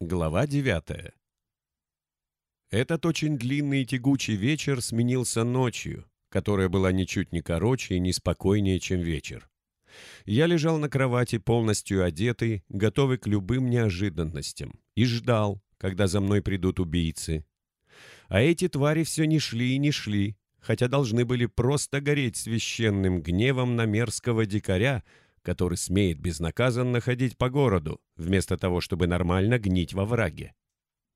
Глава 9 Этот очень длинный и тягучий вечер сменился ночью, которая была ничуть не короче и не спокойнее, чем вечер. Я лежал на кровати, полностью одетый, готовый к любым неожиданностям, и ждал, когда за мной придут убийцы. А эти твари все не шли и не шли, хотя должны были просто гореть священным гневом на мерзкого дикаря, который смеет безнаказанно ходить по городу, вместо того, чтобы нормально гнить во враге.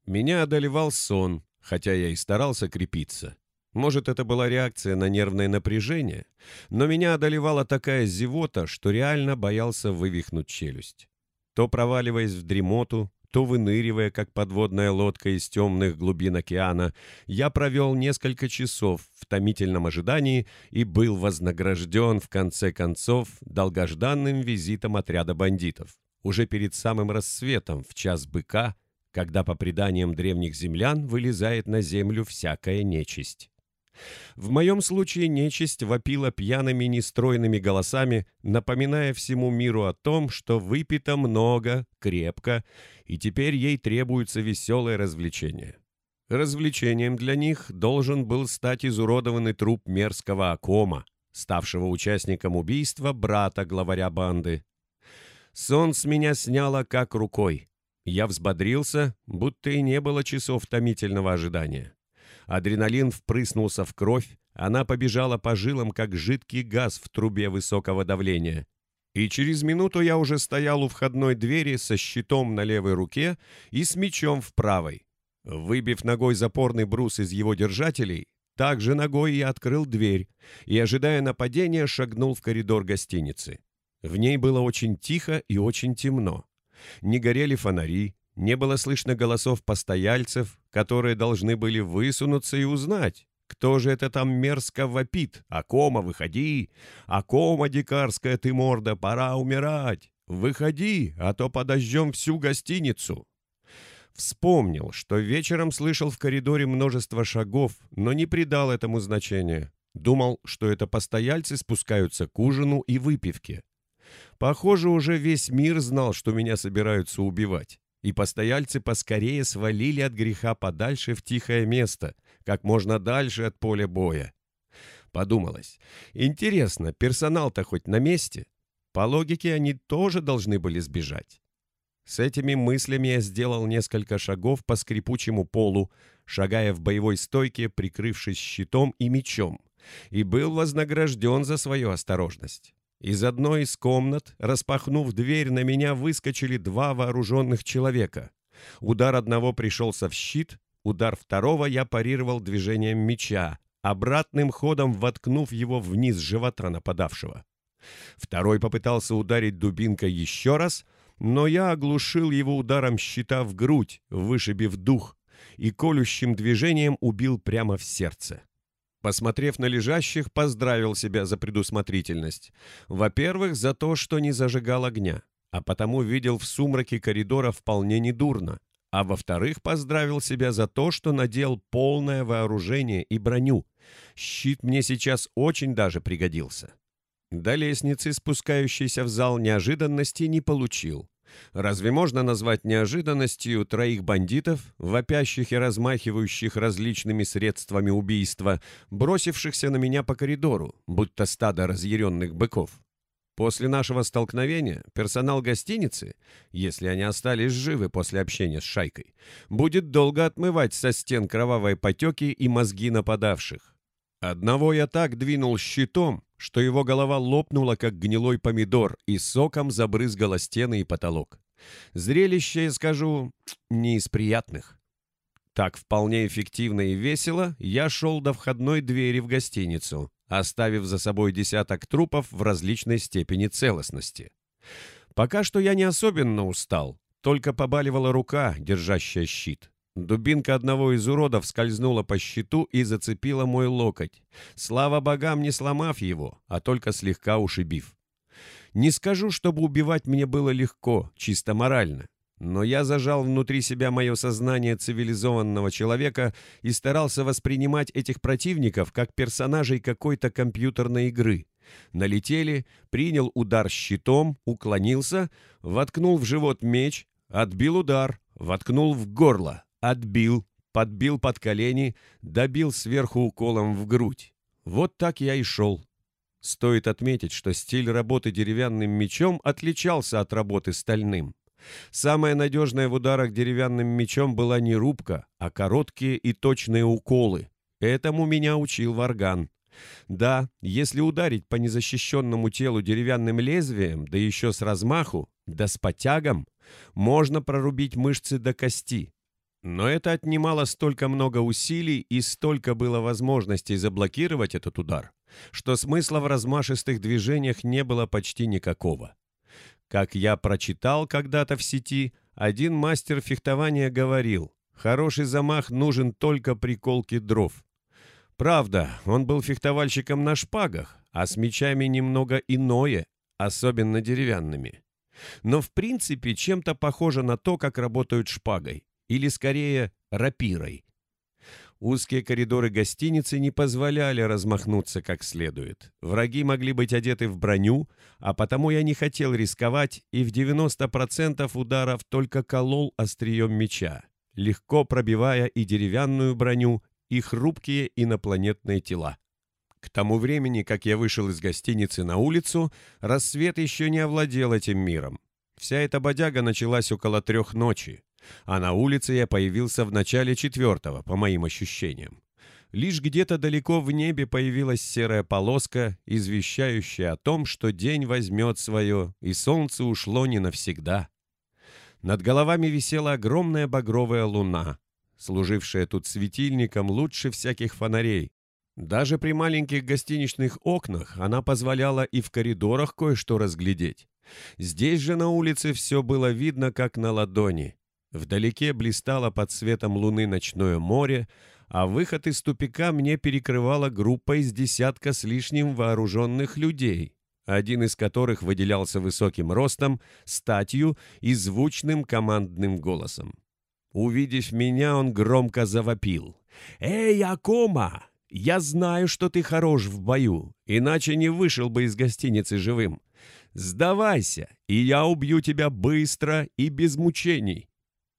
Меня одолевал сон, хотя я и старался крепиться. Может, это была реакция на нервное напряжение, но меня одолевала такая зевота, что реально боялся вывихнуть челюсть. То проваливаясь в дремоту, то выныривая, как подводная лодка из темных глубин океана, я провел несколько часов в томительном ожидании и был вознагражден, в конце концов, долгожданным визитом отряда бандитов. Уже перед самым рассветом, в час быка, когда, по преданиям древних землян, вылезает на землю всякая нечисть. В моем случае нечисть вопила пьяными нестройными голосами, напоминая всему миру о том, что выпито много, крепко, и теперь ей требуется веселое развлечение. Развлечением для них должен был стать изуродованный труп мерзкого Акома, ставшего участником убийства брата главаря банды. Сон с меня сняло как рукой. Я взбодрился, будто и не было часов томительного ожидания. Адреналин впрыснулся в кровь, она побежала по жилам, как жидкий газ в трубе высокого давления. И через минуту я уже стоял у входной двери со щитом на левой руке и с мечом в правой. Выбив ногой запорный брус из его держателей, также ногой я открыл дверь и, ожидая нападения, шагнул в коридор гостиницы. В ней было очень тихо и очень темно. Не горели фонари, не было слышно голосов постояльцев, которые должны были высунуться и узнать, кто же это там мерзко вопит? Акома, выходи! Акома, дикарская ты морда, пора умирать! Выходи, а то подождем всю гостиницу!» Вспомнил, что вечером слышал в коридоре множество шагов, но не придал этому значения. Думал, что это постояльцы спускаются к ужину и выпивке. Похоже, уже весь мир знал, что меня собираются убивать и постояльцы поскорее свалили от греха подальше в тихое место, как можно дальше от поля боя. Подумалось, интересно, персонал-то хоть на месте? По логике, они тоже должны были сбежать. С этими мыслями я сделал несколько шагов по скрипучему полу, шагая в боевой стойке, прикрывшись щитом и мечом, и был вознагражден за свою осторожность. Из одной из комнат, распахнув дверь, на меня выскочили два вооруженных человека. Удар одного пришелся в щит, удар второго я парировал движением меча, обратным ходом воткнув его вниз живота нападавшего. Второй попытался ударить дубинкой еще раз, но я оглушил его ударом щита в грудь, вышибив дух, и колющим движением убил прямо в сердце. Посмотрев на лежащих, поздравил себя за предусмотрительность. Во-первых, за то, что не зажигал огня, а потому видел в сумраке коридора вполне недурно. А во-вторых, поздравил себя за то, что надел полное вооружение и броню. Щит мне сейчас очень даже пригодился. До лестницы, спускающейся в зал неожиданности, не получил. Разве можно назвать неожиданностью троих бандитов, вопящих и размахивающих различными средствами убийства, бросившихся на меня по коридору, будто стадо разъяренных быков? После нашего столкновения персонал гостиницы, если они остались живы после общения с шайкой, будет долго отмывать со стен кровавые потеки и мозги нападавших. Одного я так двинул щитом, что его голова лопнула, как гнилой помидор, и соком забрызгала стены и потолок. Зрелище, я скажу, не из приятных. Так вполне эффективно и весело я шел до входной двери в гостиницу, оставив за собой десяток трупов в различной степени целостности. Пока что я не особенно устал, только побаливала рука, держащая щит. Дубинка одного из уродов скользнула по щиту и зацепила мой локоть. Слава богам, не сломав его, а только слегка ушибив. Не скажу, чтобы убивать мне было легко, чисто морально. Но я зажал внутри себя мое сознание цивилизованного человека и старался воспринимать этих противников как персонажей какой-то компьютерной игры. Налетели, принял удар щитом, уклонился, воткнул в живот меч, Отбил удар, воткнул в горло, отбил, подбил под колени, добил сверху уколом в грудь. Вот так я и шел. Стоит отметить, что стиль работы деревянным мечом отличался от работы стальным. Самое надежное в ударах деревянным мечом была не рубка, а короткие и точные уколы. Этому меня учил Варган. Да, если ударить по незащищенному телу деревянным лезвием, да еще с размаху, да с потягом, можно прорубить мышцы до кости. Но это отнимало столько много усилий и столько было возможностей заблокировать этот удар, что смысла в размашистых движениях не было почти никакого. Как я прочитал когда-то в сети, один мастер фехтования говорил, хороший замах нужен только при колке дров. Правда, он был фехтовальщиком на шпагах, а с мечами немного иное, особенно деревянными. Но в принципе чем-то похоже на то, как работают шпагой, или скорее рапирой. Узкие коридоры гостиницы не позволяли размахнуться как следует. Враги могли быть одеты в броню, а потому я не хотел рисковать и в 90% ударов только колол острием меча, легко пробивая и деревянную броню, и хрупкие инопланетные тела. К тому времени, как я вышел из гостиницы на улицу, рассвет еще не овладел этим миром. Вся эта бодяга началась около трех ночи, а на улице я появился в начале четвертого, по моим ощущениям. Лишь где-то далеко в небе появилась серая полоска, извещающая о том, что день возьмет свое, и солнце ушло не навсегда. Над головами висела огромная багровая луна, служившая тут светильником лучше всяких фонарей. Даже при маленьких гостиничных окнах она позволяла и в коридорах кое-что разглядеть. Здесь же на улице все было видно, как на ладони. Вдалеке блистало под светом луны ночное море, а выход из тупика мне перекрывала группа из десятка с лишним вооруженных людей, один из которых выделялся высоким ростом, статью и звучным командным голосом. Увидев меня, он громко завопил. «Эй, Акома! Я знаю, что ты хорош в бою, иначе не вышел бы из гостиницы живым. Сдавайся, и я убью тебя быстро и без мучений.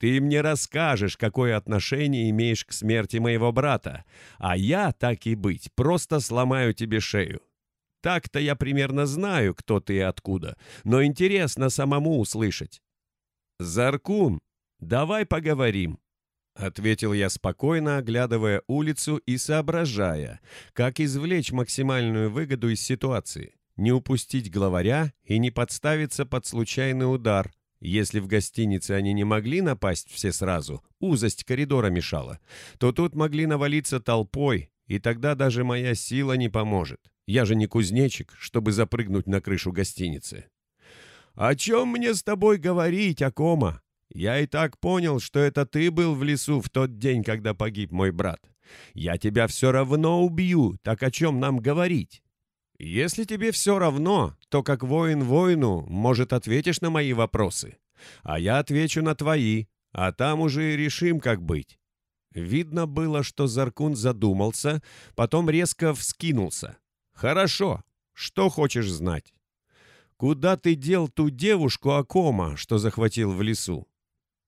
Ты мне расскажешь, какое отношение имеешь к смерти моего брата, а я, так и быть, просто сломаю тебе шею. Так-то я примерно знаю, кто ты и откуда, но интересно самому услышать. Заркун, давай поговорим. — ответил я спокойно, оглядывая улицу и соображая, как извлечь максимальную выгоду из ситуации, не упустить главаря и не подставиться под случайный удар, если в гостинице они не могли напасть все сразу, узость коридора мешала, то тут могли навалиться толпой, и тогда даже моя сила не поможет. Я же не кузнечик, чтобы запрыгнуть на крышу гостиницы. «О чем мне с тобой говорить, Акома? Я и так понял, что это ты был в лесу в тот день, когда погиб мой брат. Я тебя все равно убью, так о чем нам говорить?» Если тебе все равно, то как воин воину, может, ответишь на мои вопросы. А я отвечу на твои, а там уже и решим, как быть». Видно было, что Заркун задумался, потом резко вскинулся. «Хорошо. Что хочешь знать?» «Куда ты дел ту девушку Акома, что захватил в лесу?»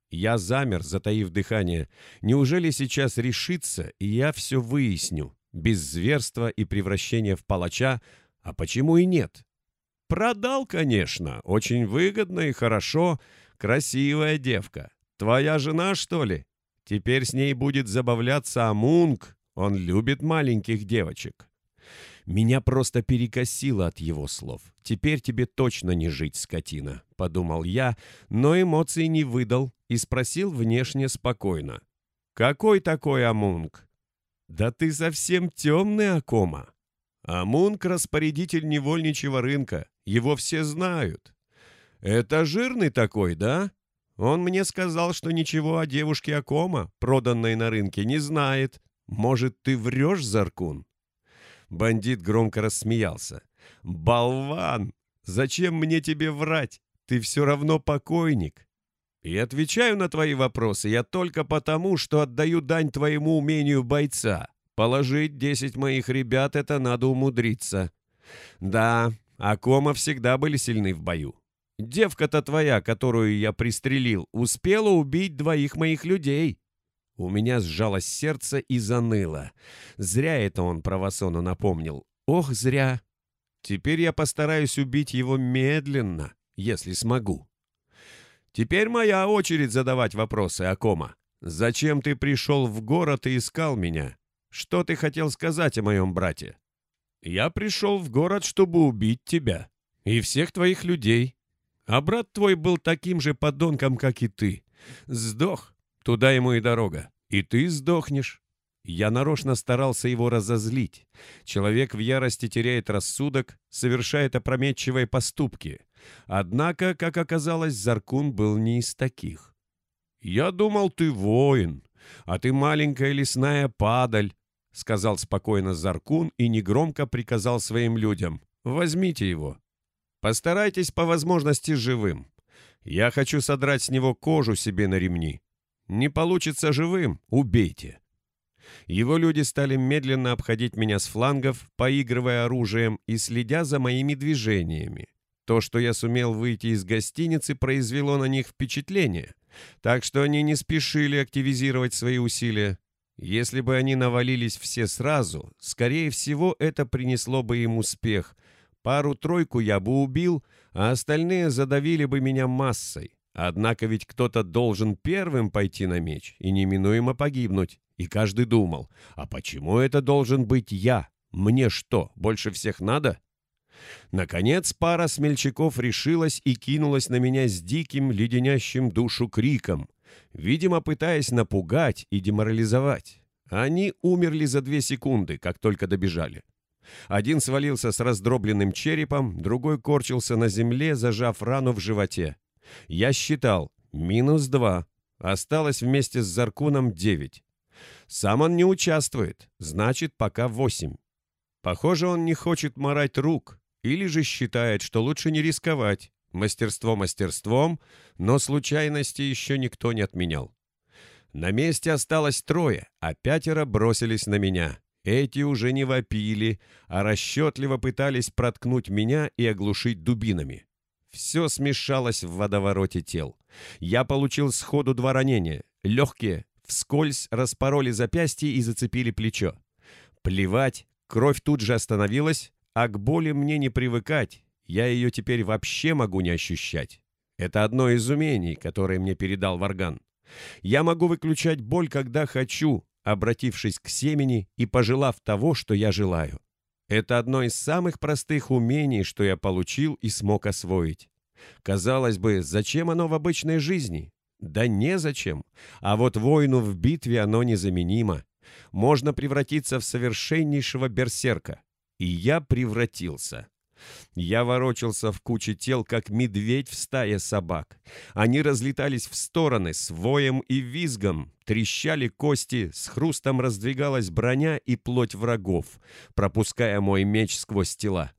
Я замер, затаив дыхание. Неужели сейчас решится, и я все выясню? без зверства и превращения в палача, а почему и нет? Продал, конечно, очень выгодно и хорошо, красивая девка. Твоя жена, что ли? Теперь с ней будет забавляться Амунг, он любит маленьких девочек. Меня просто перекосило от его слов. «Теперь тебе точно не жить, скотина», — подумал я, но эмоций не выдал и спросил внешне спокойно. «Какой такой Амунг?» «Да ты совсем темный, Акома!» «Амунг — распорядитель невольничьего рынка, его все знают». «Это жирный такой, да?» Он мне сказал, что ничего о девушке Акома, проданной на рынке, не знает. Может, ты врешь, Заркун?» Бандит громко рассмеялся. «Болван! Зачем мне тебе врать? Ты все равно покойник. И отвечаю на твои вопросы я только потому, что отдаю дань твоему умению бойца. Положить десять моих ребят — это надо умудриться. Да, Акома всегда были сильны в бою. Девка-то твоя, которую я пристрелил, успела убить двоих моих людей. У меня сжалось сердце и заныло. Зря это он правосону напомнил. Ох, зря. Теперь я постараюсь убить его медленно, если смогу. Теперь моя очередь задавать вопросы, Акома. Зачем ты пришел в город и искал меня? Что ты хотел сказать о моем брате? Я пришел в город, чтобы убить тебя и всех твоих людей. А брат твой был таким же подонком, как и ты. Сдох. Туда ему и дорога. И ты сдохнешь. Я нарочно старался его разозлить. Человек в ярости теряет рассудок, совершает опрометчивые поступки. Однако, как оказалось, Заркун был не из таких. «Я думал, ты воин, а ты маленькая лесная падаль», — сказал спокойно Заркун и негромко приказал своим людям. «Возьмите его. Постарайтесь по возможности живым. Я хочу содрать с него кожу себе на ремни. Не получится живым — убейте». Его люди стали медленно обходить меня с флангов, поигрывая оружием и следя за моими движениями. То, что я сумел выйти из гостиницы, произвело на них впечатление, так что они не спешили активизировать свои усилия. Если бы они навалились все сразу, скорее всего, это принесло бы им успех. Пару-тройку я бы убил, а остальные задавили бы меня массой. Однако ведь кто-то должен первым пойти на меч и неминуемо погибнуть. И каждый думал, а почему это должен быть я? Мне что, больше всех надо? Наконец пара смельчаков решилась и кинулась на меня с диким, леденящим душу криком, видимо, пытаясь напугать и деморализовать. Они умерли за две секунды, как только добежали. Один свалился с раздробленным черепом, другой корчился на земле, зажав рану в животе. Я считал, минус два. Осталось вместе с Заркуном девять. Сам он не участвует, значит, пока восемь. Похоже, он не хочет морать рук, или же считает, что лучше не рисковать. Мастерство мастерством, но случайности еще никто не отменял. На месте осталось трое, а пятеро бросились на меня. Эти уже не вопили, а расчетливо пытались проткнуть меня и оглушить дубинами. Все смешалось в водовороте тел. Я получил сходу два ранения. Легкие, вскользь распороли запястье и зацепили плечо. Плевать, кровь тут же остановилась, а к боли мне не привыкать, я ее теперь вообще могу не ощущать. Это одно из умений, которое мне передал Варган. Я могу выключать боль, когда хочу, обратившись к семени и пожелав того, что я желаю. Это одно из самых простых умений, что я получил и смог освоить. Казалось бы, зачем оно в обычной жизни? Да незачем. А вот воину в битве оно незаменимо. Можно превратиться в совершеннейшего берсерка. И я превратился. Я ворочался в куче тел, как медведь в стае собак. Они разлетались в стороны с воем и визгом, трещали кости, с хрустом раздвигалась броня и плоть врагов, пропуская мой меч сквозь тела.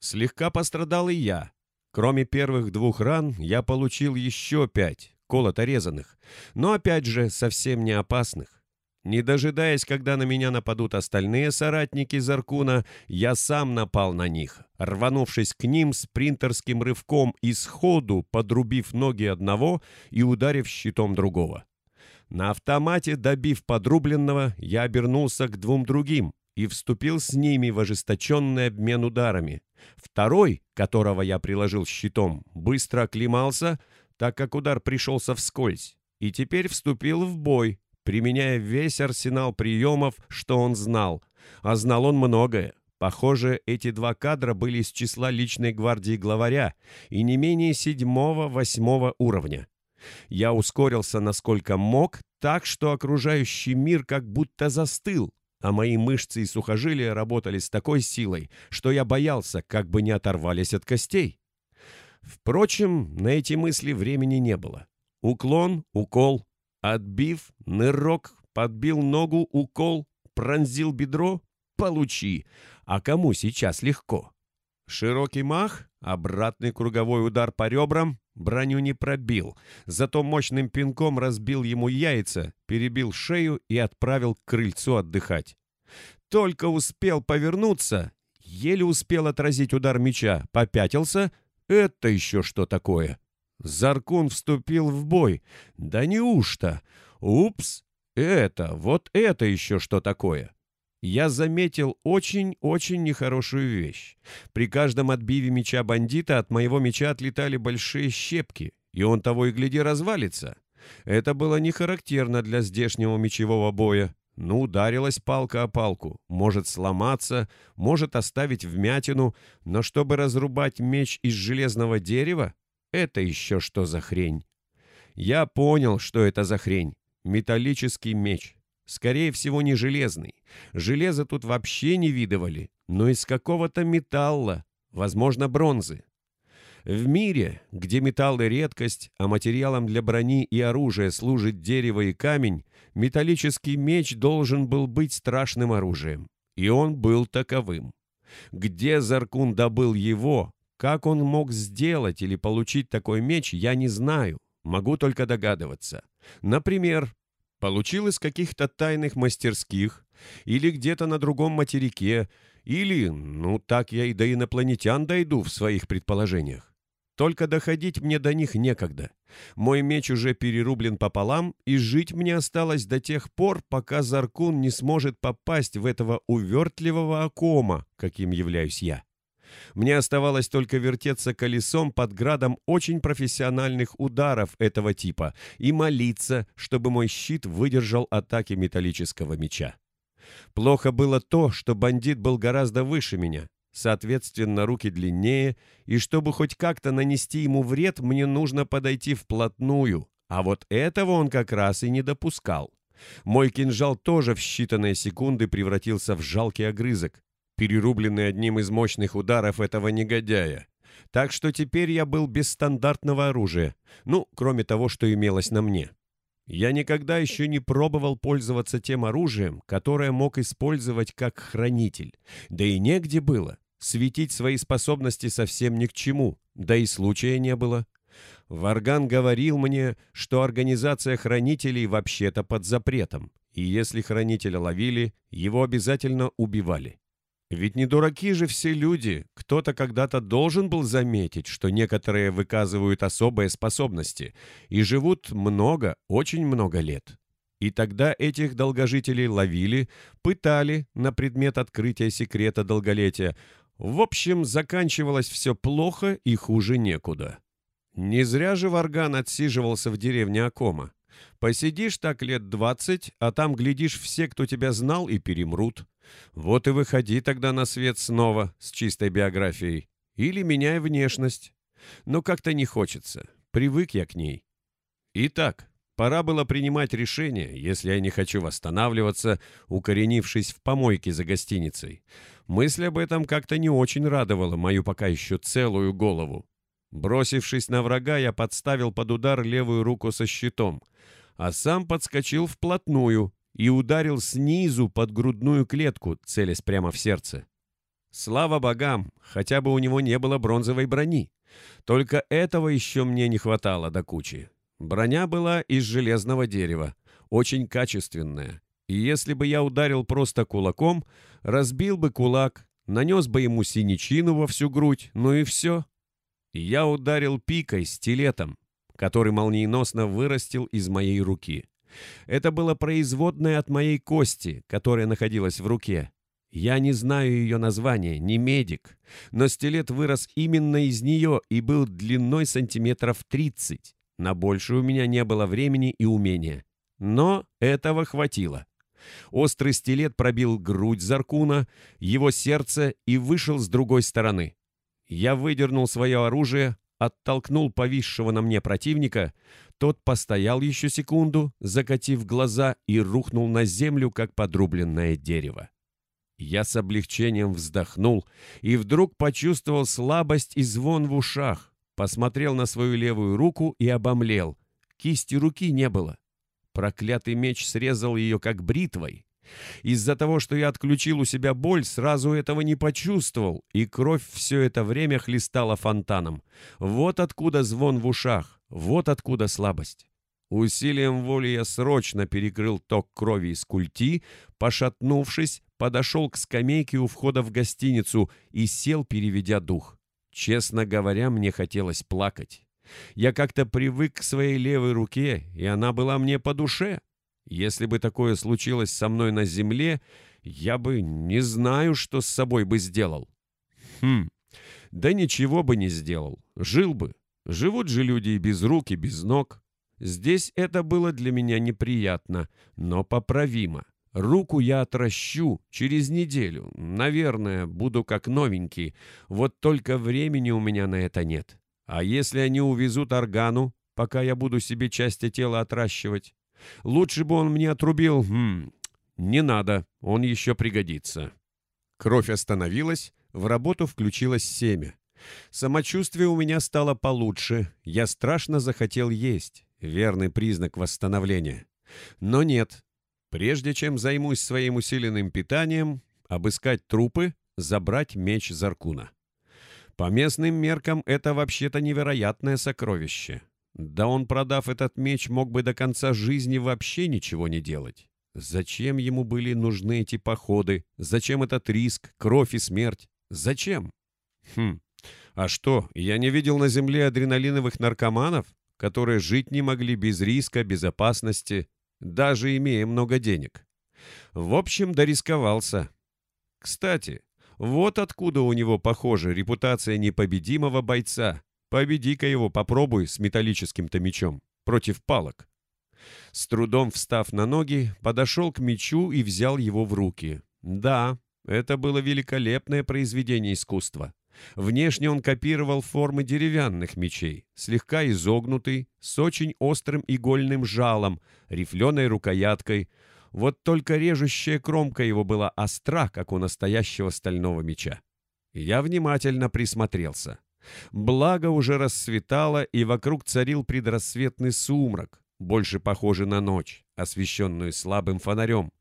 Слегка пострадал и я. Кроме первых двух ран, я получил еще пять, колото-резанных, но опять же совсем не опасных. Не дожидаясь, когда на меня нападут остальные соратники Заркуна, я сам напал на них, рванувшись к ним спринтерским рывком и сходу подрубив ноги одного и ударив щитом другого. На автомате, добив подрубленного, я обернулся к двум другим и вступил с ними в ожесточенный обмен ударами. Второй, которого я приложил щитом, быстро оклемался, так как удар пришелся вскользь, и теперь вступил в бой, применяя весь арсенал приемов, что он знал. А знал он многое. Похоже, эти два кадра были из числа личной гвардии главаря и не менее седьмого-восьмого уровня. Я ускорился насколько мог, так что окружающий мир как будто застыл, а мои мышцы и сухожилия работали с такой силой, что я боялся, как бы не оторвались от костей. Впрочем, на эти мысли времени не было. Уклон, укол, Отбив, нырок, подбил ногу, укол, пронзил бедро — получи. А кому сейчас легко? Широкий мах, обратный круговой удар по ребрам, броню не пробил, зато мощным пинком разбил ему яйца, перебил шею и отправил к крыльцу отдыхать. Только успел повернуться, еле успел отразить удар меча, попятился, Это еще что такое? Заркун вступил в бой. Да неужто? Упс! Это, вот это еще что такое? Я заметил очень-очень нехорошую вещь. При каждом отбиве меча бандита от моего меча отлетали большие щепки, и он того и гляди развалится. Это было не характерно для здешнего мечевого боя. Ну, ударилась палка о палку. Может сломаться, может оставить вмятину, но чтобы разрубать меч из железного дерева, это еще что за хрень? Я понял, что это за хрень. Металлический меч. Скорее всего, не железный. Железо тут вообще не видывали, но из какого-то металла, возможно, бронзы. В мире, где металлы редкость, а материалом для брони и оружия служит дерево и камень, металлический меч должен был быть страшным оружием. И он был таковым. Где Заркун добыл его, как он мог сделать или получить такой меч, я не знаю. Могу только догадываться. Например, получил из каких-то тайных мастерских или где-то на другом материке, или, ну так я и до инопланетян дойду в своих предположениях. Только доходить мне до них некогда. Мой меч уже перерублен пополам, и жить мне осталось до тех пор, пока Заркун не сможет попасть в этого увертливого окома, каким являюсь я. Мне оставалось только вертеться колесом под градом очень профессиональных ударов этого типа и молиться, чтобы мой щит выдержал атаки металлического меча. Плохо было то, что бандит был гораздо выше меня, соответственно, руки длиннее, и чтобы хоть как-то нанести ему вред, мне нужно подойти вплотную, а вот этого он как раз и не допускал. Мой кинжал тоже в считанные секунды превратился в жалкий огрызок, перерубленный одним из мощных ударов этого негодяя. Так что теперь я был без стандартного оружия, ну, кроме того, что имелось на мне. Я никогда еще не пробовал пользоваться тем оружием, которое мог использовать как хранитель. Да и негде было. Светить свои способности совсем ни к чему, да и случая не было. Варган говорил мне, что организация хранителей вообще-то под запретом, и если хранителя ловили, его обязательно убивали. Ведь не дураки же все люди. Кто-то когда-то должен был заметить, что некоторые выказывают особые способности и живут много, очень много лет. И тогда этих долгожителей ловили, пытали на предмет открытия секрета долголетия. В общем, заканчивалось все плохо и хуже некуда. Не зря же Варган отсиживался в деревне Акома. Посидишь так лет двадцать, а там, глядишь, все, кто тебя знал, и перемрут. Вот и выходи тогда на свет снова с чистой биографией. Или меняй внешность. Но как-то не хочется. Привык я к ней. Итак, пора было принимать решение, если я не хочу восстанавливаться, укоренившись в помойке за гостиницей. Мысль об этом как-то не очень радовала мою пока еще целую голову. Бросившись на врага, я подставил под удар левую руку со щитом, а сам подскочил вплотную, и ударил снизу под грудную клетку, целясь прямо в сердце. Слава богам, хотя бы у него не было бронзовой брони. Только этого еще мне не хватало до кучи. Броня была из железного дерева, очень качественная. И если бы я ударил просто кулаком, разбил бы кулак, нанес бы ему синячину во всю грудь, ну и все. я ударил пикой, стилетом, который молниеносно вырастил из моей руки. Это было производное от моей кости, которая находилась в руке. Я не знаю ее название, не медик, но стилет вырос именно из нее и был длиной сантиметров 30. На больше у меня не было времени и умения. Но этого хватило. Острый стилет пробил грудь Заркуна, его сердце и вышел с другой стороны. Я выдернул свое оружие, оттолкнул повисшего на мне противника, тот постоял еще секунду, закатив глаза, и рухнул на землю, как подрубленное дерево. Я с облегчением вздохнул и вдруг почувствовал слабость и звон в ушах, посмотрел на свою левую руку и обомлел. Кисти руки не было. Проклятый меч срезал ее как бритвой. Из-за того, что я отключил у себя боль, сразу этого не почувствовал, и кровь все это время хлестала фонтаном. Вот откуда звон в ушах, вот откуда слабость. Усилием воли я срочно перекрыл ток крови из культи, пошатнувшись, подошел к скамейке у входа в гостиницу и сел, переведя дух. Честно говоря, мне хотелось плакать. Я как-то привык к своей левой руке, и она была мне по душе. Если бы такое случилось со мной на земле, я бы не знаю, что с собой бы сделал. Хм, да ничего бы не сделал. Жил бы. Живут же люди и без рук, и без ног. Здесь это было для меня неприятно, но поправимо. Руку я отращу через неделю. Наверное, буду как новенький. Вот только времени у меня на это нет. А если они увезут органу, пока я буду себе части тела отращивать? Лучше бы он мне отрубил... Хм, не надо, он еще пригодится. Кровь остановилась, в работу включилось семя. Самочувствие у меня стало получше, я страшно захотел есть, верный признак восстановления. Но нет, прежде чем займусь своим усиленным питанием, обыскать трупы, забрать меч Заркуна. По местным меркам это вообще-то невероятное сокровище. Да он, продав этот меч, мог бы до конца жизни вообще ничего не делать. Зачем ему были нужны эти походы? Зачем этот риск, кровь и смерть? Зачем? Хм, а что, я не видел на земле адреналиновых наркоманов, которые жить не могли без риска, безопасности, даже имея много денег? В общем, дорисковался. Кстати, вот откуда у него, похоже, репутация непобедимого бойца. Победи-ка его, попробуй с металлическим-то мечом против палок. С трудом встав на ноги, подошел к мечу и взял его в руки. Да, это было великолепное произведение искусства. Внешне он копировал формы деревянных мечей, слегка изогнутый, с очень острым игольным жалом, рифленой рукояткой. Вот только режущая кромка его была остра, как у настоящего стального меча. Я внимательно присмотрелся. Благо уже расцветало, и вокруг царил предрассветный сумрак, больше похожий на ночь, освещенную слабым фонарем.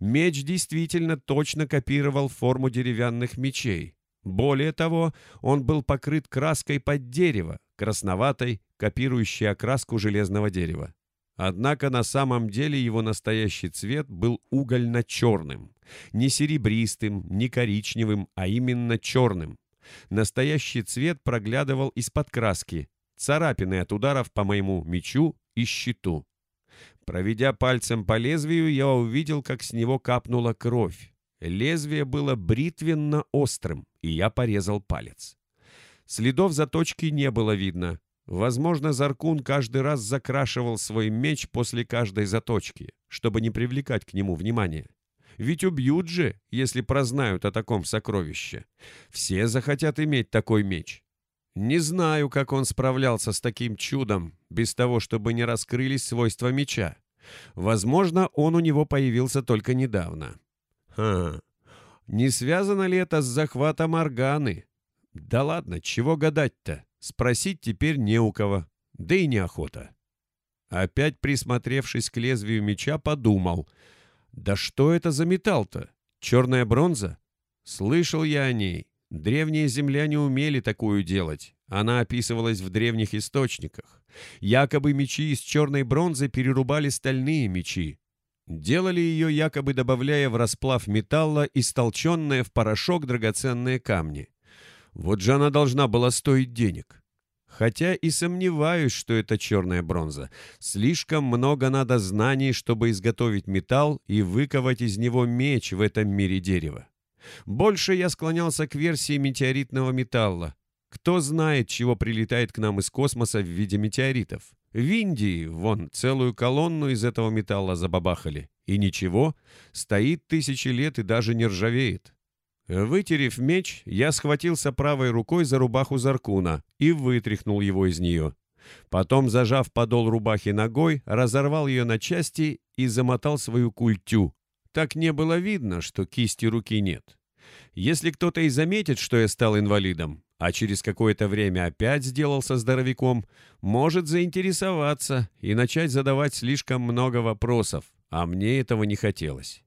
Меч действительно точно копировал форму деревянных мечей. Более того, он был покрыт краской под дерево, красноватой, копирующей окраску железного дерева. Однако на самом деле его настоящий цвет был угольно-черным. Не серебристым, не коричневым, а именно черным. Настоящий цвет проглядывал из-под краски, царапины от ударов по моему мечу и щиту. Проведя пальцем по лезвию, я увидел, как с него капнула кровь. Лезвие было бритвенно-острым, и я порезал палец. Следов заточки не было видно. Возможно, Заркун каждый раз закрашивал свой меч после каждой заточки, чтобы не привлекать к нему внимания. Ведь убьют же, если прознают о таком сокровище. Все захотят иметь такой меч. Не знаю, как он справлялся с таким чудом, без того, чтобы не раскрылись свойства меча. Возможно, он у него появился только недавно. Ха, не связано ли это с захватом органы? Да ладно, чего гадать-то? Спросить теперь не у кого, да и неохота. Опять присмотревшись к лезвию меча, подумал — да что это за металл-то? Черная бронза? Слышал я о ней. Древние земляне умели такую делать. Она описывалась в древних источниках. Якобы мечи из черной бронзы перерубали стальные мечи. Делали ее, якобы добавляя в расплав металла истолченные в порошок драгоценные камни. Вот же она должна была стоить денег. Хотя и сомневаюсь, что это черная бронза. Слишком много надо знаний, чтобы изготовить металл и выковать из него меч в этом мире дерева. Больше я склонялся к версии метеоритного металла. Кто знает, чего прилетает к нам из космоса в виде метеоритов. В Индии, вон, целую колонну из этого металла забабахали. И ничего, стоит тысячи лет и даже не ржавеет. Вытерев меч, я схватился правой рукой за рубаху Заркуна и вытряхнул его из нее. Потом, зажав подол рубахи ногой, разорвал ее на части и замотал свою культю. Так не было видно, что кисти руки нет. Если кто-то и заметит, что я стал инвалидом, а через какое-то время опять сделался здоровяком, может заинтересоваться и начать задавать слишком много вопросов, а мне этого не хотелось.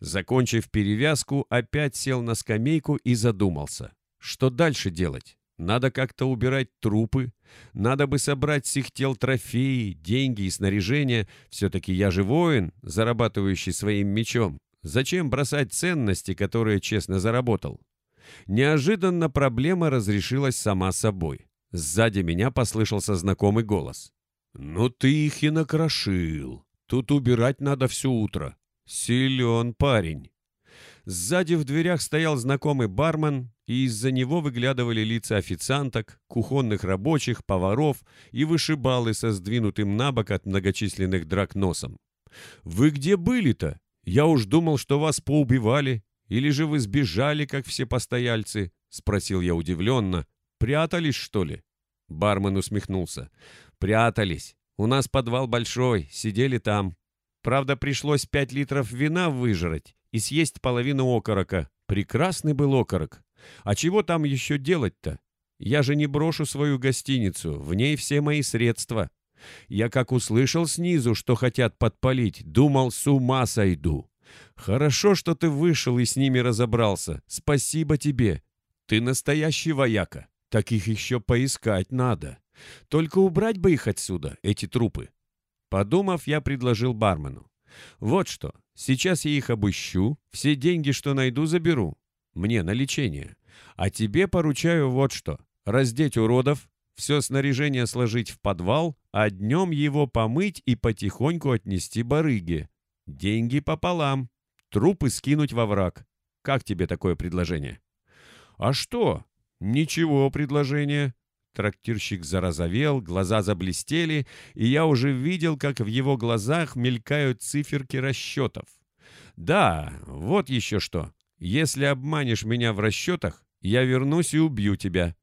Закончив перевязку, опять сел на скамейку и задумался. Что дальше делать? Надо как-то убирать трупы. Надо бы собрать с их тел трофеи, деньги и снаряжение. Все-таки я же воин, зарабатывающий своим мечом. Зачем бросать ценности, которые честно заработал? Неожиданно проблема разрешилась сама собой. Сзади меня послышался знакомый голос. «Ну ты их и накрошил. Тут убирать надо все утро. Силен парень». Сзади в дверях стоял знакомый бармен, и из-за него выглядывали лица официанток, кухонных рабочих, поваров и вышибалы со сдвинутым на бок от многочисленных драк носом. «Вы где были-то? Я уж думал, что вас поубивали. Или же вы сбежали, как все постояльцы?» — спросил я удивленно. «Прятались, что ли?» Бармен усмехнулся. «Прятались. У нас подвал большой, сидели там. Правда, пришлось пять литров вина выжрать и съесть половину окорока. Прекрасный был окорок. А чего там еще делать-то? Я же не брошу свою гостиницу, в ней все мои средства. Я как услышал снизу, что хотят подпалить, думал, с ума сойду. Хорошо, что ты вышел и с ними разобрался. Спасибо тебе. Ты настоящий вояка. Таких еще поискать надо. Только убрать бы их отсюда, эти трупы. Подумав, я предложил бармену. Вот что, сейчас я их обыщу, все деньги, что найду, заберу. Мне на лечение. А тебе поручаю вот что. Раздеть уродов, все снаряжение сложить в подвал, а днем его помыть и потихоньку отнести барыге. Деньги пополам. Трупы скинуть во враг. Как тебе такое предложение? А что? Ничего предложение. Трактирщик зарозовел, глаза заблестели, и я уже видел, как в его глазах мелькают циферки расчетов. Да, вот еще что. Если обманешь меня в расчетах, я вернусь и убью тебя.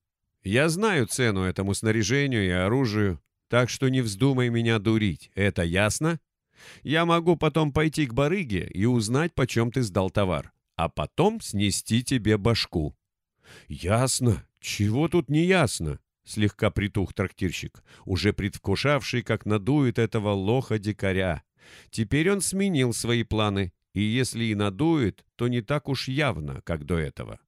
Я знаю цену этому снаряжению и оружию, так что не вздумай меня дурить. Это ясно? Я могу потом пойти к барыге и узнать, почем ты сдал товар, а потом снести тебе башку». «Ясно. Чего тут не ясно?» — слегка притух трактирщик, уже предвкушавший, как надует этого лоха-дикаря. Теперь он сменил свои планы и если и надует, то не так уж явно, как до этого.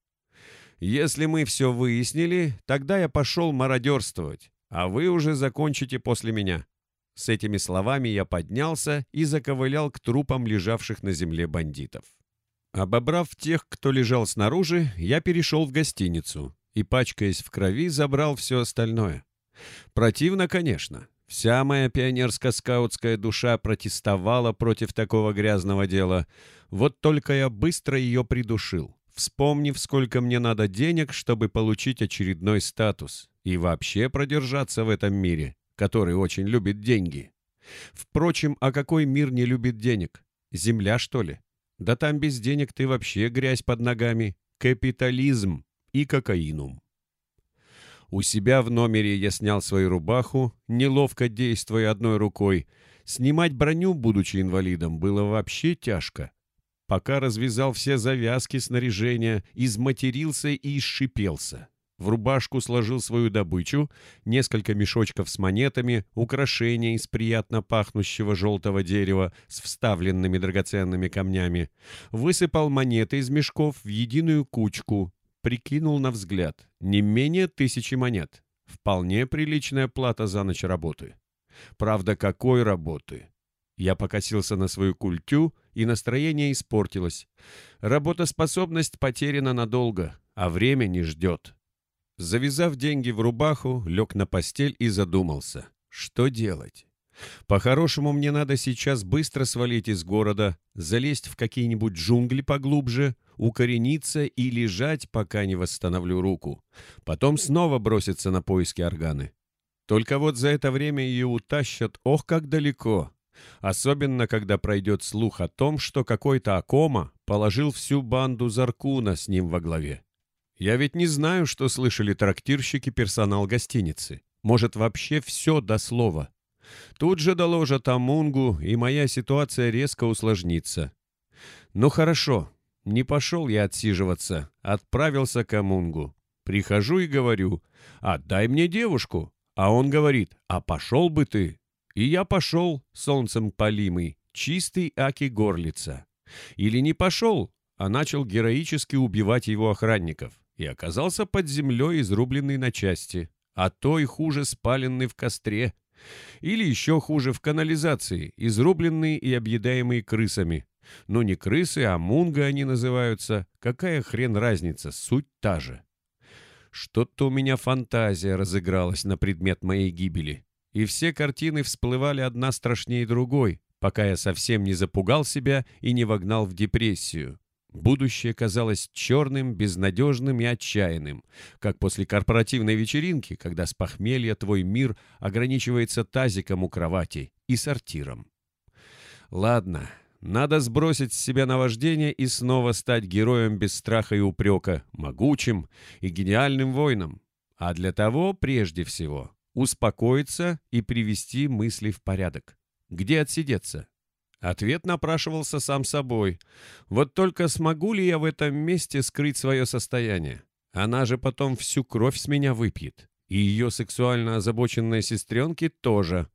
Если мы все выяснили, тогда я пошел мародерствовать, а вы уже закончите после меня. С этими словами я поднялся и заковылял к трупам лежавших на земле бандитов. Обобрав тех, кто лежал снаружи, я перешел в гостиницу и, пачкаясь в крови, забрал все остальное. Противно, конечно, Вся моя пионерско-скаутская душа протестовала против такого грязного дела. Вот только я быстро ее придушил, вспомнив, сколько мне надо денег, чтобы получить очередной статус и вообще продержаться в этом мире, который очень любит деньги. Впрочем, а какой мир не любит денег? Земля, что ли? Да там без денег ты вообще грязь под ногами. Капитализм и кокаинум. У себя в номере я снял свою рубаху, неловко действуя одной рукой. Снимать броню, будучи инвалидом, было вообще тяжко. Пока развязал все завязки снаряжения, изматерился и исшипелся. В рубашку сложил свою добычу, несколько мешочков с монетами, украшения из приятно пахнущего желтого дерева с вставленными драгоценными камнями. Высыпал монеты из мешков в единую кучку, прикинул на взгляд. Не менее тысячи монет. Вполне приличная плата за ночь работы. Правда, какой работы? Я покосился на свою культю, и настроение испортилось. Работоспособность потеряна надолго, а время не ждет. Завязав деньги в рубаху, лег на постель и задумался. Что делать? По-хорошему, мне надо сейчас быстро свалить из города, залезть в какие-нибудь джунгли поглубже, укорениться и лежать, пока не восстановлю руку. Потом снова броситься на поиски органы. Только вот за это время ее утащат, ох, как далеко. Особенно, когда пройдет слух о том, что какой-то Акома положил всю банду Заркуна с ним во главе. Я ведь не знаю, что слышали трактирщики персонал гостиницы. Может, вообще все до слова. Тут же доложат Амунгу, и моя ситуация резко усложнится. Ну хорошо, не пошел я отсиживаться, отправился к Амунгу. Прихожу и говорю, отдай мне девушку. А он говорит, а пошел бы ты. И я пошел, солнцем полимый, чистый аки горлица. Или не пошел, а начал героически убивать его охранников и оказался под землей, изрубленный на части, а то и хуже спаленный в костре. Или еще хуже в канализации, изрубленный и объедаемый крысами. Ну, не крысы, а мунга они называются. Какая хрен разница, суть та же. Что-то у меня фантазия разыгралась на предмет моей гибели. И все картины всплывали одна страшнее другой, пока я совсем не запугал себя и не вогнал в депрессию. Будущее казалось черным, безнадежным и отчаянным, как после корпоративной вечеринки, когда с похмелья твой мир ограничивается тазиком у кровати и сортиром. Ладно, надо сбросить с себя наваждение и снова стать героем без страха и упрека, могучим и гениальным воином. А для того, прежде всего, успокоиться и привести мысли в порядок. Где отсидеться? Ответ напрашивался сам собой. Вот только смогу ли я в этом месте скрыть свое состояние? Она же потом всю кровь с меня выпьет. И ее сексуально озабоченные сестренки тоже.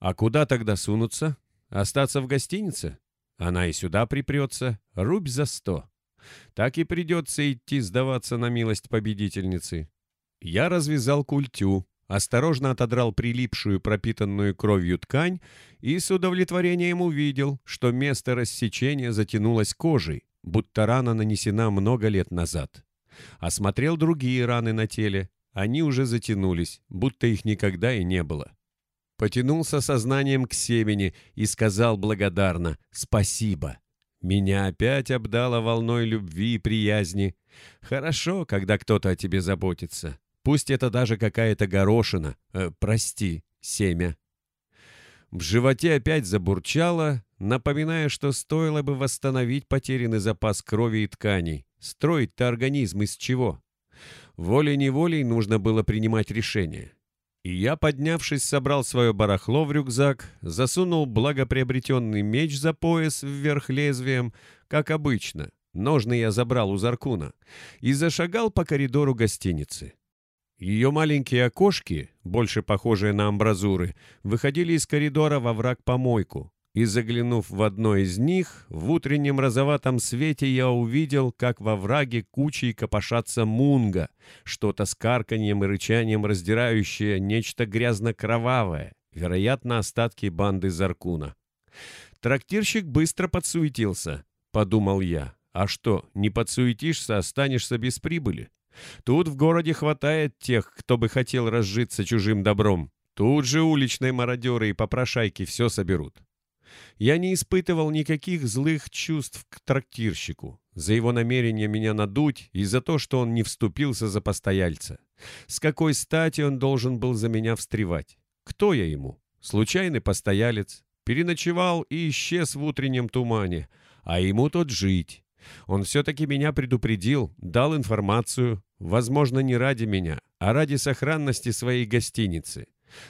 А куда тогда сунуться? Остаться в гостинице? Она и сюда припрется. Рубь за сто. Так и придется идти сдаваться на милость победительницы. Я развязал культю, осторожно отодрал прилипшую пропитанную кровью ткань и с удовлетворением увидел, что место рассечения затянулось кожей, будто рана нанесена много лет назад. Осмотрел другие раны на теле, они уже затянулись, будто их никогда и не было. Потянулся сознанием к семени и сказал благодарно «Спасибо». Меня опять обдало волной любви и приязни. Хорошо, когда кто-то о тебе заботится. Пусть это даже какая-то горошина, э, прости, семя. В животе опять забурчало, напоминая, что стоило бы восстановить потерянный запас крови и тканей. Строить-то организм из чего? Волей-неволей нужно было принимать решение. И я, поднявшись, собрал свое барахло в рюкзак, засунул благоприобретенный меч за пояс вверх лезвием, как обычно. Ножны я забрал у Заркуна. И зашагал по коридору гостиницы. Ее маленькие окошки, больше похожие на амбразуры, выходили из коридора во враг-помойку. И заглянув в одно из них, в утреннем розоватом свете я увидел, как во враге кучей копошатся мунга, что-то с карканьем и рычанием раздирающее, нечто грязно-кровавое, вероятно, остатки банды Заркуна. Трактирщик быстро подсуетился, подумал я. А что, не подсуетишься, останешься без прибыли? Тут в городе хватает тех, кто бы хотел разжиться чужим добром. Тут же уличные мародеры и попрошайки все соберут. Я не испытывал никаких злых чувств к трактирщику, за его намерение меня надуть и за то, что он не вступился за постояльца. С какой стати он должен был за меня встревать? Кто я ему? Случайный постоялец. Переночевал и исчез в утреннем тумане, а ему тут жить. Он все-таки меня предупредил, дал информацию, возможно, не ради меня, а ради сохранности своей гостиницы.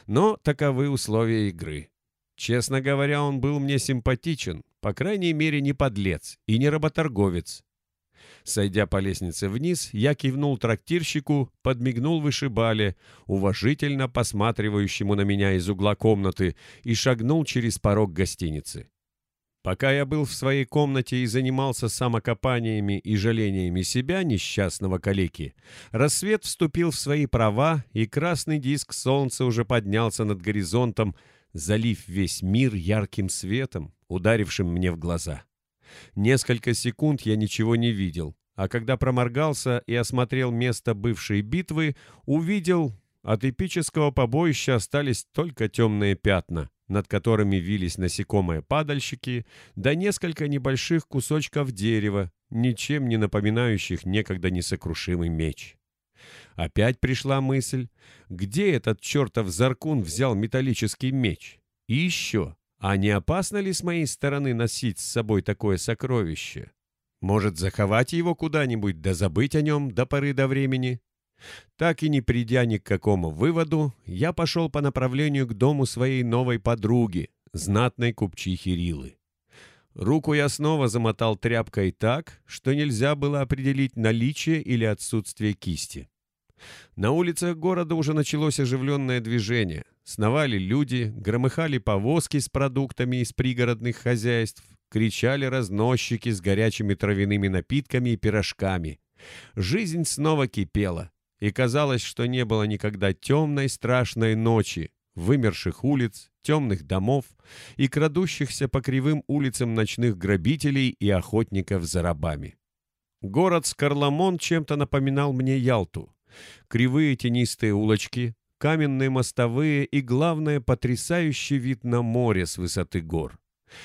Но таковы условия игры. Честно говоря, он был мне симпатичен, по крайней мере, не подлец и не работорговец. Сойдя по лестнице вниз, я кивнул трактирщику, подмигнул вышибале, уважительно посматривающему на меня из угла комнаты, и шагнул через порог гостиницы. Пока я был в своей комнате и занимался самокопаниями и жалениями себя, несчастного калеки, рассвет вступил в свои права, и красный диск солнца уже поднялся над горизонтом, залив весь мир ярким светом, ударившим мне в глаза. Несколько секунд я ничего не видел, а когда проморгался и осмотрел место бывшей битвы, увидел, от эпического побоища остались только темные пятна над которыми вились насекомые-падальщики, да несколько небольших кусочков дерева, ничем не напоминающих некогда несокрушимый меч. Опять пришла мысль, где этот чертов Заркун взял металлический меч? И еще, а не опасно ли с моей стороны носить с собой такое сокровище? Может, заховать его куда-нибудь, да забыть о нем до поры до времени? Так и не придя ни к какому выводу, я пошел по направлению к дому своей новой подруги, знатной купчихи Рилы. Руку я снова замотал тряпкой так, что нельзя было определить наличие или отсутствие кисти. На улицах города уже началось оживленное движение. Сновали люди, громыхали повозки с продуктами из пригородных хозяйств, кричали разносчики с горячими травяными напитками и пирожками. Жизнь снова кипела и казалось, что не было никогда темной страшной ночи, вымерших улиц, темных домов и крадущихся по кривым улицам ночных грабителей и охотников за рабами. Город Скарламон чем-то напоминал мне Ялту. Кривые тенистые улочки, каменные мостовые и, главное, потрясающий вид на море с высоты гор.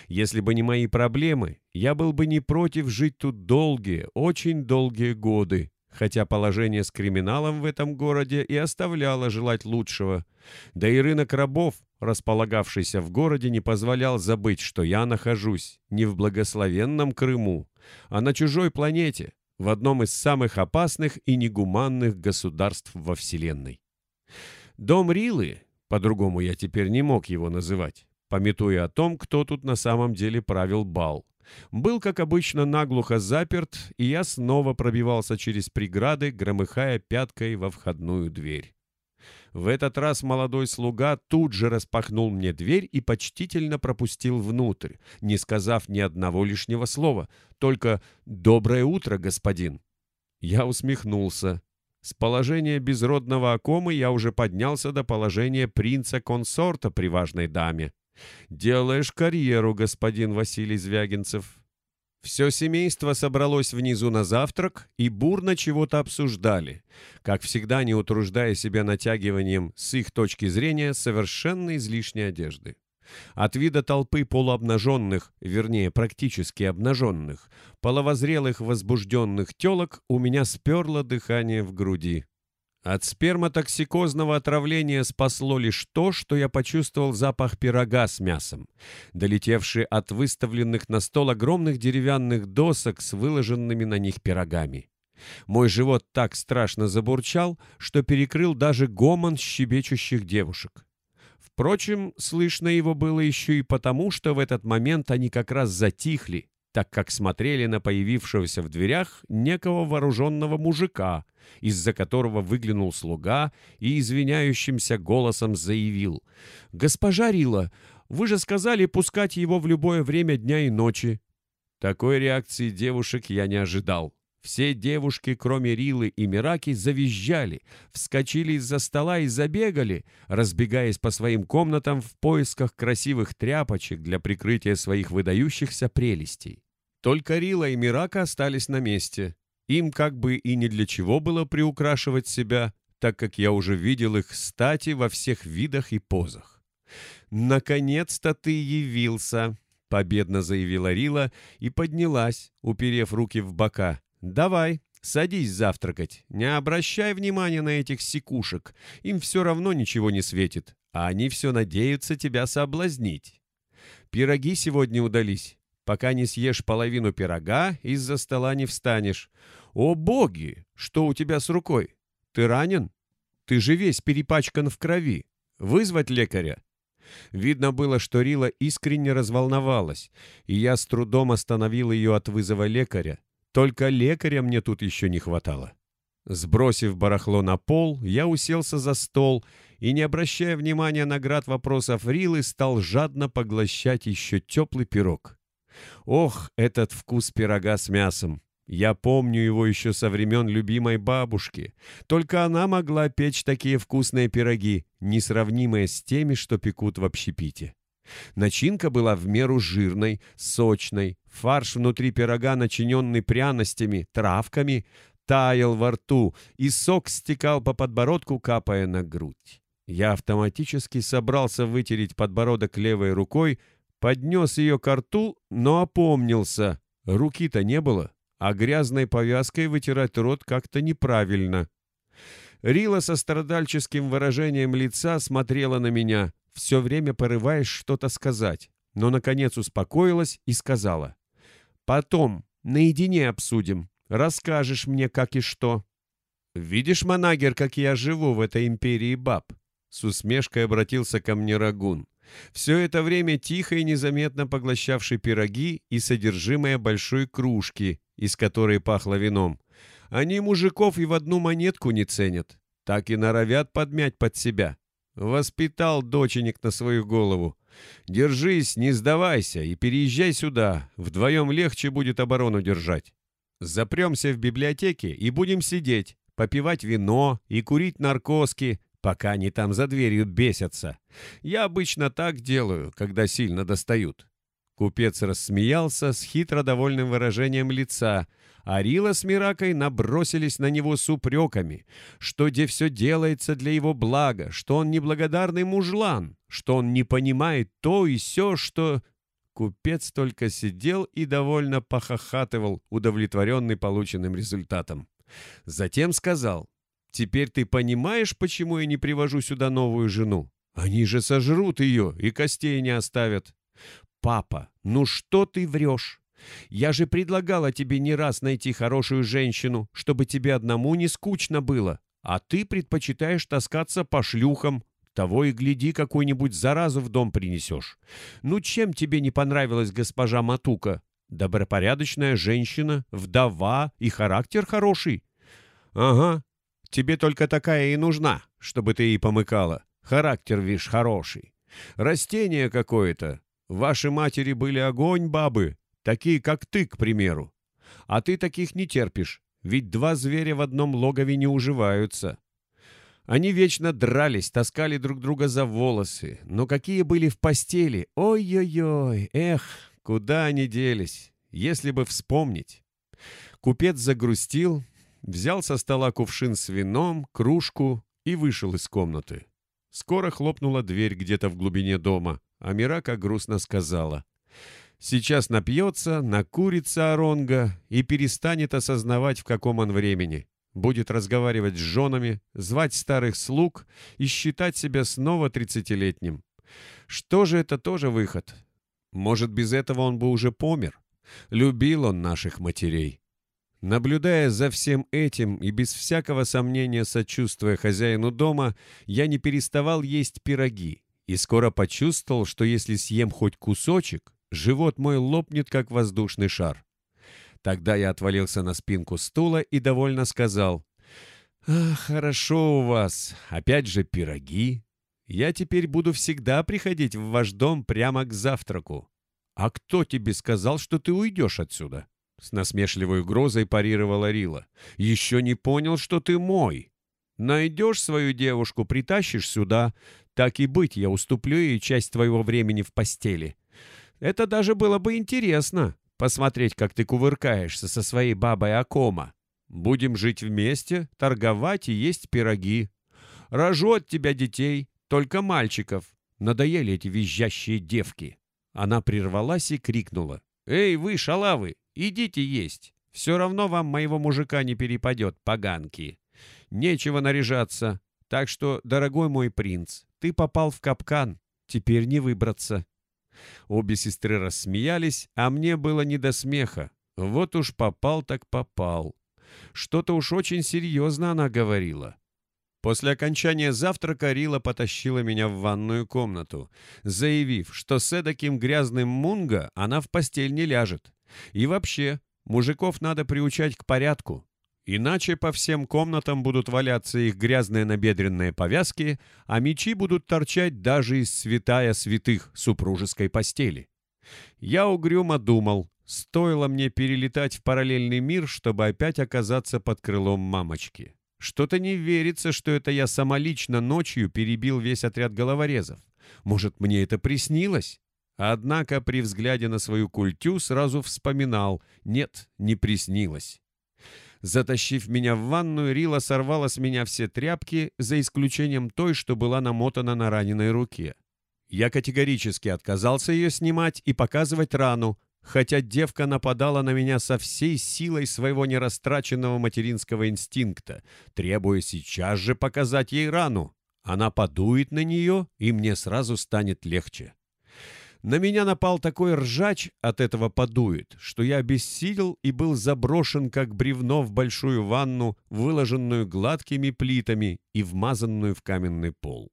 Если бы не мои проблемы, я был бы не против жить тут долгие, очень долгие годы, хотя положение с криминалом в этом городе и оставляло желать лучшего. Да и рынок рабов, располагавшийся в городе, не позволял забыть, что я нахожусь не в благословенном Крыму, а на чужой планете, в одном из самых опасных и негуманных государств во Вселенной. Дом Рилы, по-другому я теперь не мог его называть, пометуя о том, кто тут на самом деле правил бал, был, как обычно, наглухо заперт, и я снова пробивался через преграды, громыхая пяткой во входную дверь. В этот раз молодой слуга тут же распахнул мне дверь и почтительно пропустил внутрь, не сказав ни одного лишнего слова, только «Доброе утро, господин». Я усмехнулся. С положения безродного окомы я уже поднялся до положения принца-консорта при важной даме. «Делаешь карьеру, господин Василий Звягинцев». Все семейство собралось внизу на завтрак и бурно чего-то обсуждали, как всегда не утруждая себя натягиванием с их точки зрения совершенно излишней одежды. От вида толпы полуобнаженных, вернее, практически обнаженных, половозрелых возбужденных телок у меня сперло дыхание в груди. От сперматоксикозного отравления спасло лишь то, что я почувствовал запах пирога с мясом, долетевший от выставленных на стол огромных деревянных досок с выложенными на них пирогами. Мой живот так страшно забурчал, что перекрыл даже гомон щебечущих девушек. Впрочем, слышно его было еще и потому, что в этот момент они как раз затихли, так как смотрели на появившегося в дверях некого вооруженного мужика, из-за которого выглянул слуга и извиняющимся голосом заявил «Госпожа Рила, вы же сказали пускать его в любое время дня и ночи». Такой реакции девушек я не ожидал. Все девушки, кроме Рилы и Мираки, завизжали, вскочили из-за стола и забегали, разбегаясь по своим комнатам в поисках красивых тряпочек для прикрытия своих выдающихся прелестей. Только Рила и Мирака остались на месте. Им как бы и не для чего было приукрашивать себя, так как я уже видел их стати во всех видах и позах. «Наконец-то ты явился!» — победно заявила Рила и поднялась, уперев руки в бока. «Давай, садись завтракать. Не обращай внимания на этих секушек. Им все равно ничего не светит, а они все надеются тебя соблазнить. Пироги сегодня удались. Пока не съешь половину пирога, из-за стола не встанешь. О боги! Что у тебя с рукой? Ты ранен? Ты же весь перепачкан в крови. Вызвать лекаря?» Видно было, что Рила искренне разволновалась, и я с трудом остановил ее от вызова лекаря, только лекаря мне тут еще не хватало. Сбросив барахло на пол, я уселся за стол и, не обращая внимания на град вопросов Рилы, стал жадно поглощать еще теплый пирог. Ох, этот вкус пирога с мясом! Я помню его еще со времен любимой бабушки. Только она могла печь такие вкусные пироги, несравнимые с теми, что пекут в общепите. Начинка была в меру жирной, сочной, фарш внутри пирога, начиненный пряностями, травками, таял во рту, и сок стекал по подбородку, капая на грудь. Я автоматически собрался вытереть подбородок левой рукой, поднес ее к рту, но опомнился. Руки-то не было, а грязной повязкой вытирать рот как-то неправильно. Рила со страдальческим выражением лица смотрела на меня, все время порываясь что-то сказать, но, наконец, успокоилась и сказала. «Потом, наедине обсудим. Расскажешь мне, как и что». «Видишь, Манагер, как я живу в этой империи баб?» С усмешкой обратился ко мне Рагун. Все это время тихо и незаметно поглощавший пироги и содержимое большой кружки, из которой пахло вином. Они мужиков и в одну монетку не ценят, так и норовят подмять под себя. Воспитал доченек на свою голову. Держись, не сдавайся и переезжай сюда. Вдвоем легче будет оборону держать. Запремся в библиотеке и будем сидеть, попивать вино и курить наркоски, пока они там за дверью бесятся. Я обычно так делаю, когда сильно достают». Купец рассмеялся с хитро довольным выражением лица, а Рила с Миракой набросились на него с упреками, что где все делается для его блага, что он неблагодарный мужлан, что он не понимает то и все, что... Купец только сидел и довольно похохатывал, удовлетворенный полученным результатом. Затем сказал, «Теперь ты понимаешь, почему я не привожу сюда новую жену? Они же сожрут ее и костей не оставят. «Папа, ну что ты врешь? Я же предлагала тебе не раз найти хорошую женщину, чтобы тебе одному не скучно было, а ты предпочитаешь таскаться по шлюхам, того и гляди, какую-нибудь заразу в дом принесешь. Ну чем тебе не понравилась госпожа Матука? Добропорядочная женщина, вдова и характер хороший. Ага, тебе только такая и нужна, чтобы ты ей помыкала. Характер, вишь, хороший. Растение какое-то, Ваши матери были огонь, бабы, такие, как ты, к примеру. А ты таких не терпишь, ведь два зверя в одном логове не уживаются. Они вечно дрались, таскали друг друга за волосы. Но какие были в постели? Ой-ой-ой, эх, куда они делись, если бы вспомнить. Купец загрустил, взял со стола кувшин с вином, кружку и вышел из комнаты. Скоро хлопнула дверь где-то в глубине дома. А Мирака грустно сказала. «Сейчас напьется, накурится Аронга и перестанет осознавать, в каком он времени. Будет разговаривать с женами, звать старых слуг и считать себя снова тридцатилетним. Что же это тоже выход? Может, без этого он бы уже помер? Любил он наших матерей». Наблюдая за всем этим и без всякого сомнения сочувствуя хозяину дома, я не переставал есть пироги, и скоро почувствовал, что если съем хоть кусочек, живот мой лопнет, как воздушный шар. Тогда я отвалился на спинку стула и довольно сказал, «Ах, хорошо у вас, опять же пироги. Я теперь буду всегда приходить в ваш дом прямо к завтраку. А кто тебе сказал, что ты уйдешь отсюда?» С насмешливой угрозой парировала Рила. «Еще не понял, что ты мой. Найдешь свою девушку, притащишь сюда, так и быть, я уступлю ей часть твоего времени в постели. Это даже было бы интересно, посмотреть, как ты кувыркаешься со своей бабой Акома. Будем жить вместе, торговать и есть пироги. Рожу от тебя детей, только мальчиков. Надоели эти визжащие девки». Она прервалась и крикнула. «Эй, вы, шалавы, идите есть. Все равно вам моего мужика не перепадет, поганки. Нечего наряжаться. Так что, дорогой мой принц, ты попал в капкан, теперь не выбраться». Обе сестры рассмеялись, а мне было не до смеха. Вот уж попал так попал. Что-то уж очень серьезно она говорила. После окончания завтрака Рила потащила меня в ванную комнату, заявив, что с эдаким грязным мунго она в постель не ляжет. И вообще, мужиков надо приучать к порядку. Иначе по всем комнатам будут валяться их грязные набедренные повязки, а мечи будут торчать даже из святая святых супружеской постели. Я угрюмо думал, стоило мне перелетать в параллельный мир, чтобы опять оказаться под крылом мамочки. Что-то не верится, что это я самолично ночью перебил весь отряд головорезов. Может, мне это приснилось? Однако при взгляде на свою культю сразу вспоминал. Нет, не приснилось. Затащив меня в ванную, Рила сорвала с меня все тряпки, за исключением той, что была намотана на раненой руке. Я категорически отказался ее снимать и показывать рану, хотя девка нападала на меня со всей силой своего нерастраченного материнского инстинкта, требуя сейчас же показать ей рану. Она подует на нее, и мне сразу станет легче. На меня напал такой ржач от этого подует, что я обессилел и был заброшен, как бревно, в большую ванну, выложенную гладкими плитами и вмазанную в каменный пол.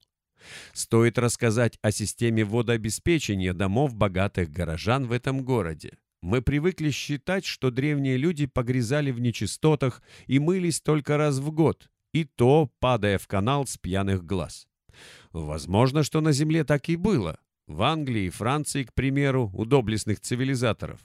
Стоит рассказать о системе водообеспечения домов богатых горожан в этом городе. Мы привыкли считать, что древние люди погрязали в нечистотах и мылись только раз в год, и то, падая в канал с пьяных глаз. Возможно, что на Земле так и было, в Англии и Франции, к примеру, у доблестных цивилизаторов.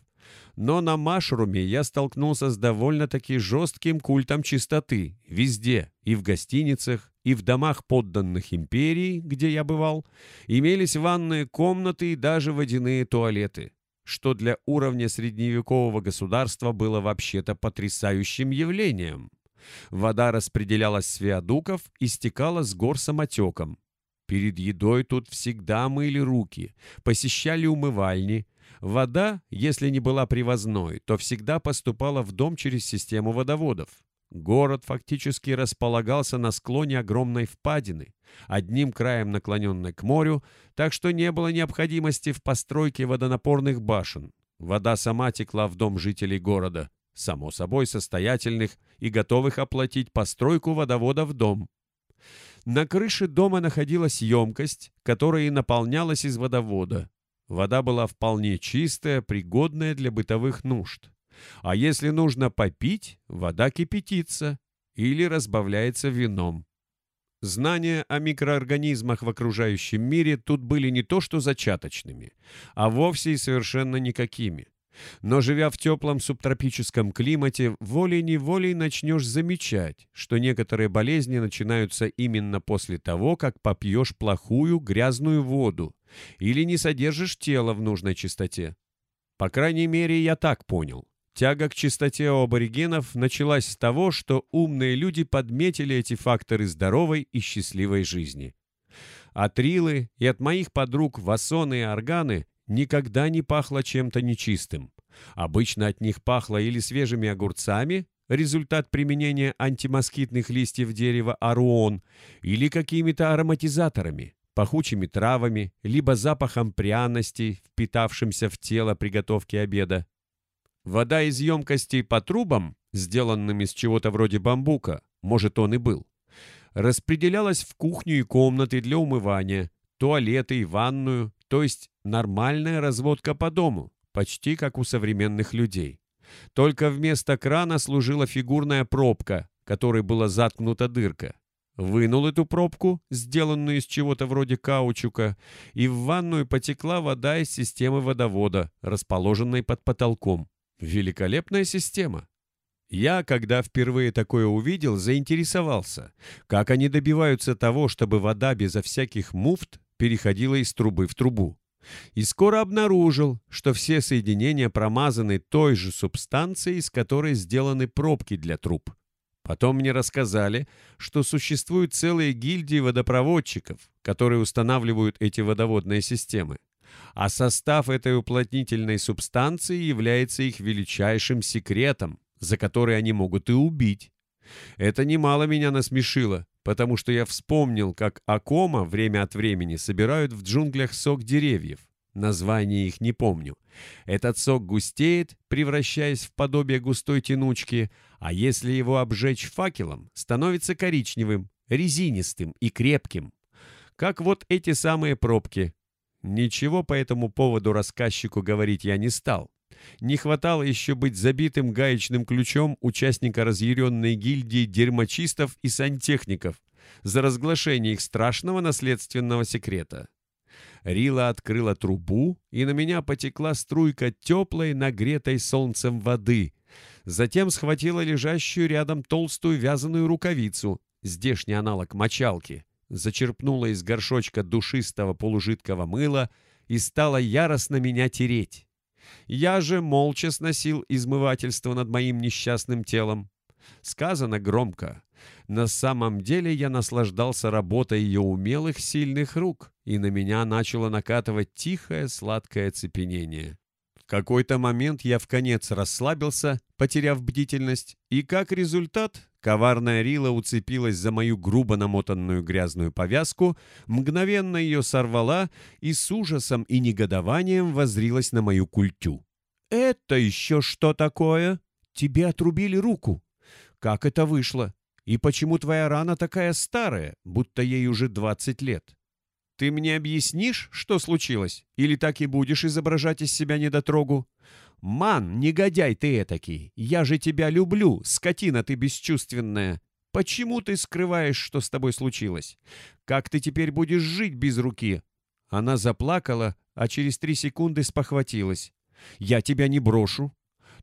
Но на Машруме я столкнулся с довольно-таки жестким культом чистоты везде, и в гостиницах, и в домах подданных империи, где я бывал, имелись ванные комнаты и даже водяные туалеты, что для уровня средневекового государства было вообще-то потрясающим явлением. Вода распределялась с виадуков и стекала с гор самотеком. Перед едой тут всегда мыли руки, посещали умывальни. Вода, если не была привозной, то всегда поступала в дом через систему водоводов. Город фактически располагался на склоне огромной впадины, одним краем наклоненной к морю, так что не было необходимости в постройке водонапорных башен. Вода сама текла в дом жителей города, само собой состоятельных и готовых оплатить постройку водовода в дом. На крыше дома находилась емкость, которая и наполнялась из водовода. Вода была вполне чистая, пригодная для бытовых нужд. А если нужно попить, вода кипятится или разбавляется вином. Знания о микроорганизмах в окружающем мире тут были не то что зачаточными, а вовсе и совершенно никакими. Но живя в теплом субтропическом климате, волей-неволей начнешь замечать, что некоторые болезни начинаются именно после того, как попьешь плохую грязную воду или не содержишь тело в нужной чистоте. По крайней мере, я так понял. Тяга к чистоте у аборигенов началась с того, что умные люди подметили эти факторы здоровой и счастливой жизни. От Рилы и от моих подруг Васоны и Органы никогда не пахло чем-то нечистым. Обычно от них пахло или свежими огурцами, результат применения антимоскитных листьев дерева аруон, или какими-то ароматизаторами, пахучими травами, либо запахом пряностей, впитавшимся в тело при готовке обеда. Вода из емкостей по трубам, сделанным из чего-то вроде бамбука, может, он и был, распределялась в кухню и комнаты для умывания, туалеты и ванную, то есть нормальная разводка по дому, почти как у современных людей. Только вместо крана служила фигурная пробка, которой была заткнута дырка. Вынул эту пробку, сделанную из чего-то вроде каучука, и в ванную потекла вода из системы водовода, расположенной под потолком. Великолепная система. Я, когда впервые такое увидел, заинтересовался, как они добиваются того, чтобы вода безо всяких муфт переходила из трубы в трубу. И скоро обнаружил, что все соединения промазаны той же субстанцией, из которой сделаны пробки для труб. Потом мне рассказали, что существуют целые гильдии водопроводчиков, которые устанавливают эти водоводные системы а состав этой уплотнительной субстанции является их величайшим секретом, за который они могут и убить. Это немало меня насмешило, потому что я вспомнил, как акома время от времени собирают в джунглях сок деревьев. Название их не помню. Этот сок густеет, превращаясь в подобие густой тянучки, а если его обжечь факелом, становится коричневым, резинистым и крепким. Как вот эти самые пробки, Ничего по этому поводу рассказчику говорить я не стал. Не хватало еще быть забитым гаечным ключом участника разъяренной гильдии дерьмочистов и сантехников за разглашение их страшного наследственного секрета. Рила открыла трубу, и на меня потекла струйка теплой, нагретой солнцем воды. Затем схватила лежащую рядом толстую вязаную рукавицу, здешний аналог мочалки, зачерпнула из горшочка душистого полужидкого мыла и стала яростно меня тереть. Я же молча сносил измывательство над моим несчастным телом. Сказано громко. На самом деле я наслаждался работой ее умелых, сильных рук, и на меня начало накатывать тихое, сладкое цепенение какой-то момент я в конец расслабился, потеряв бдительность, и как результат коварная Рила уцепилась за мою грубо намотанную грязную повязку, мгновенно ее сорвала и с ужасом и негодованием возрилась на мою культю. «Это еще что такое? Тебе отрубили руку. Как это вышло? И почему твоя рана такая старая, будто ей уже двадцать лет?» Ты мне объяснишь, что случилось? Или так и будешь изображать из себя недотрогу? Ман, негодяй ты этакий! Я же тебя люблю, скотина ты бесчувственная! Почему ты скрываешь, что с тобой случилось? Как ты теперь будешь жить без руки?» Она заплакала, а через три секунды спохватилась. «Я тебя не брошу.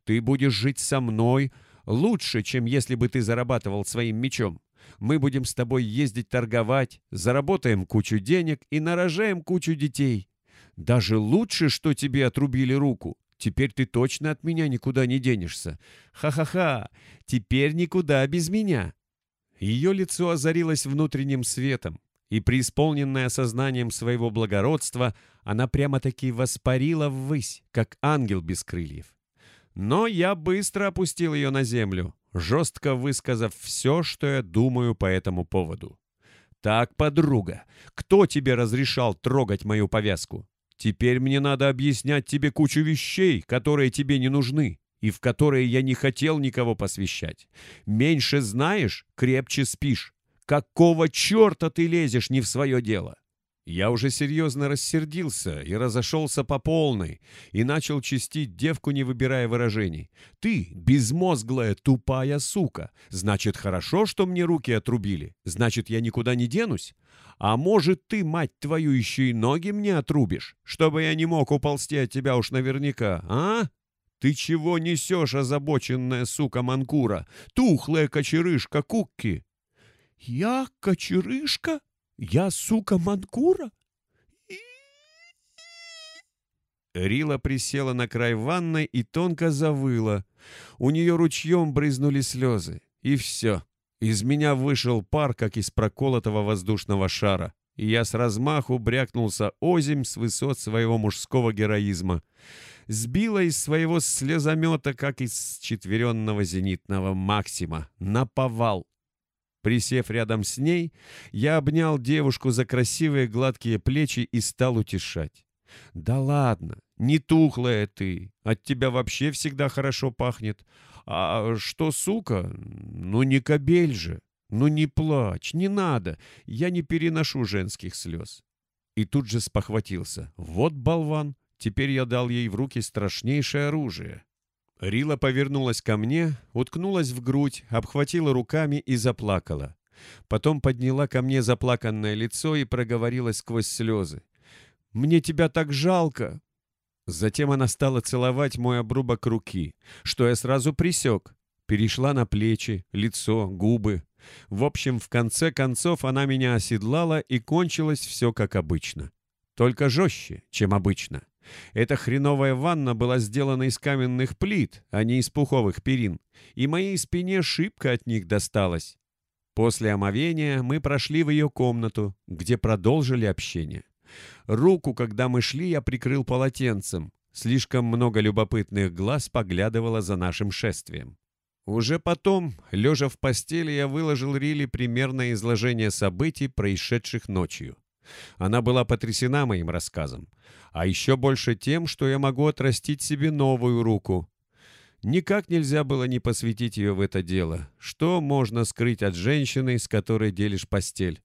Ты будешь жить со мной лучше, чем если бы ты зарабатывал своим мечом. Мы будем с тобой ездить торговать, заработаем кучу денег и нарожаем кучу детей. Даже лучше, что тебе отрубили руку. Теперь ты точно от меня никуда не денешься. Ха-ха-ха, теперь никуда без меня». Ее лицо озарилось внутренним светом, и, преисполненная сознанием своего благородства, она прямо-таки воспарила ввысь, как ангел без крыльев. Но я быстро опустил ее на землю, жестко высказав все, что я думаю по этому поводу. «Так, подруга, кто тебе разрешал трогать мою повязку? Теперь мне надо объяснять тебе кучу вещей, которые тебе не нужны и в которые я не хотел никого посвящать. Меньше знаешь, крепче спишь. Какого черта ты лезешь не в свое дело? Я уже серьезно рассердился и разошелся по полной, и начал чистить девку, не выбирая выражений. «Ты, безмозглая, тупая сука! Значит, хорошо, что мне руки отрубили? Значит, я никуда не денусь? А может, ты, мать твою, еще и ноги мне отрубишь, чтобы я не мог уползти от тебя уж наверняка, а?» «Ты чего несешь, озабоченная сука Манкура? Тухлая кочерышка Кукки!» «Я кочерышка?» Я сука Манкура? Рила присела на край ванной и тонко завыла. У нее ручьем брызнули слезы. И все. Из меня вышел пар, как из проколотого воздушного шара. И я с размаху брякнулся озимь с высот своего мужского героизма. Сбила из своего слезомета, как из четверенного зенитного Максима. Наповал. Присев рядом с ней, я обнял девушку за красивые гладкие плечи и стал утешать. «Да ладно, не тухлая ты, от тебя вообще всегда хорошо пахнет. А что, сука? Ну не кобель же. Ну не плачь, не надо, я не переношу женских слез». И тут же спохватился. «Вот болван, теперь я дал ей в руки страшнейшее оружие». Рила повернулась ко мне, уткнулась в грудь, обхватила руками и заплакала. Потом подняла ко мне заплаканное лицо и проговорила сквозь слезы. «Мне тебя так жалко!» Затем она стала целовать мой обрубок руки, что я сразу присек. Перешла на плечи, лицо, губы. В общем, в конце концов она меня оседлала, и кончилось все как обычно. Только жестче, чем обычно. Эта хреновая ванна была сделана из каменных плит, а не из пуховых перин, и моей спине шибко от них досталось. После омовения мы прошли в ее комнату, где продолжили общение. Руку, когда мы шли, я прикрыл полотенцем. Слишком много любопытных глаз поглядывало за нашим шествием. Уже потом, лежа в постели, я выложил Риле примерное изложение событий, происшедших ночью. Она была потрясена моим рассказом, а еще больше тем, что я могу отрастить себе новую руку. Никак нельзя было не посвятить ее в это дело. Что можно скрыть от женщины, с которой делишь постель?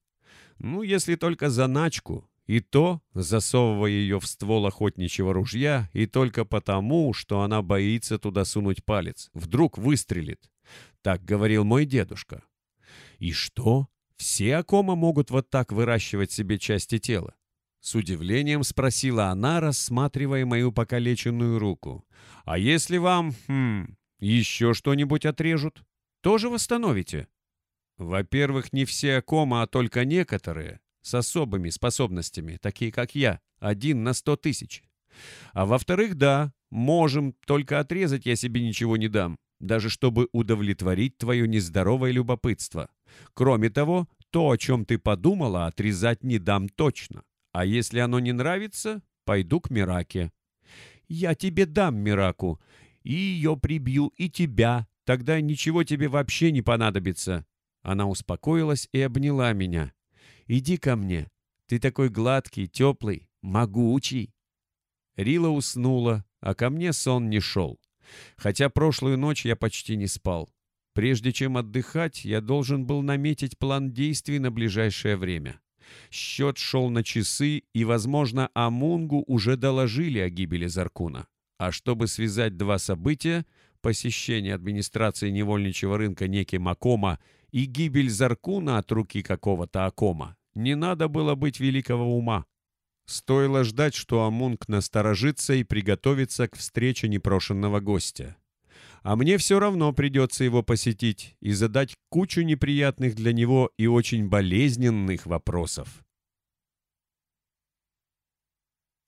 Ну, если только заначку, и то, засовывая ее в ствол охотничьего ружья, и только потому, что она боится туда сунуть палец. Вдруг выстрелит. Так говорил мой дедушка. И что? Все Акома могут вот так выращивать себе части тела? С удивлением спросила она, рассматривая мою покалеченную руку. «А если вам, хм, еще что-нибудь отрежут, тоже восстановите?» «Во-первых, не все Акома, а только некоторые, с особыми способностями, такие как я, один на сто тысяч. А во-вторых, да, можем, только отрезать я себе ничего не дам, даже чтобы удовлетворить твое нездоровое любопытство. Кроме того, то, о чем ты подумала, отрезать не дам точно. А если оно не нравится, пойду к Мираке. Я тебе дам Мираку. И ее прибью, и тебя. Тогда ничего тебе вообще не понадобится. Она успокоилась и обняла меня. Иди ко мне. Ты такой гладкий, теплый, могучий. Рила уснула, а ко мне сон не шел. Хотя прошлую ночь я почти не спал. Прежде чем отдыхать, я должен был наметить план действий на ближайшее время. Счет шел на часы, и, возможно, Амунгу уже доложили о гибели Заркуна. А чтобы связать два события — посещение администрации невольничьего рынка неким Акома и гибель Заркуна от руки какого-то Акома, не надо было быть великого ума. Стоило ждать, что Амунг насторожится и приготовится к встрече непрошенного гостя. А мне все равно придется его посетить и задать кучу неприятных для него и очень болезненных вопросов.